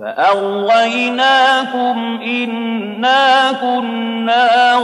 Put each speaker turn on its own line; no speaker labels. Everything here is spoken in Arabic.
فأغويناكم إنا كنا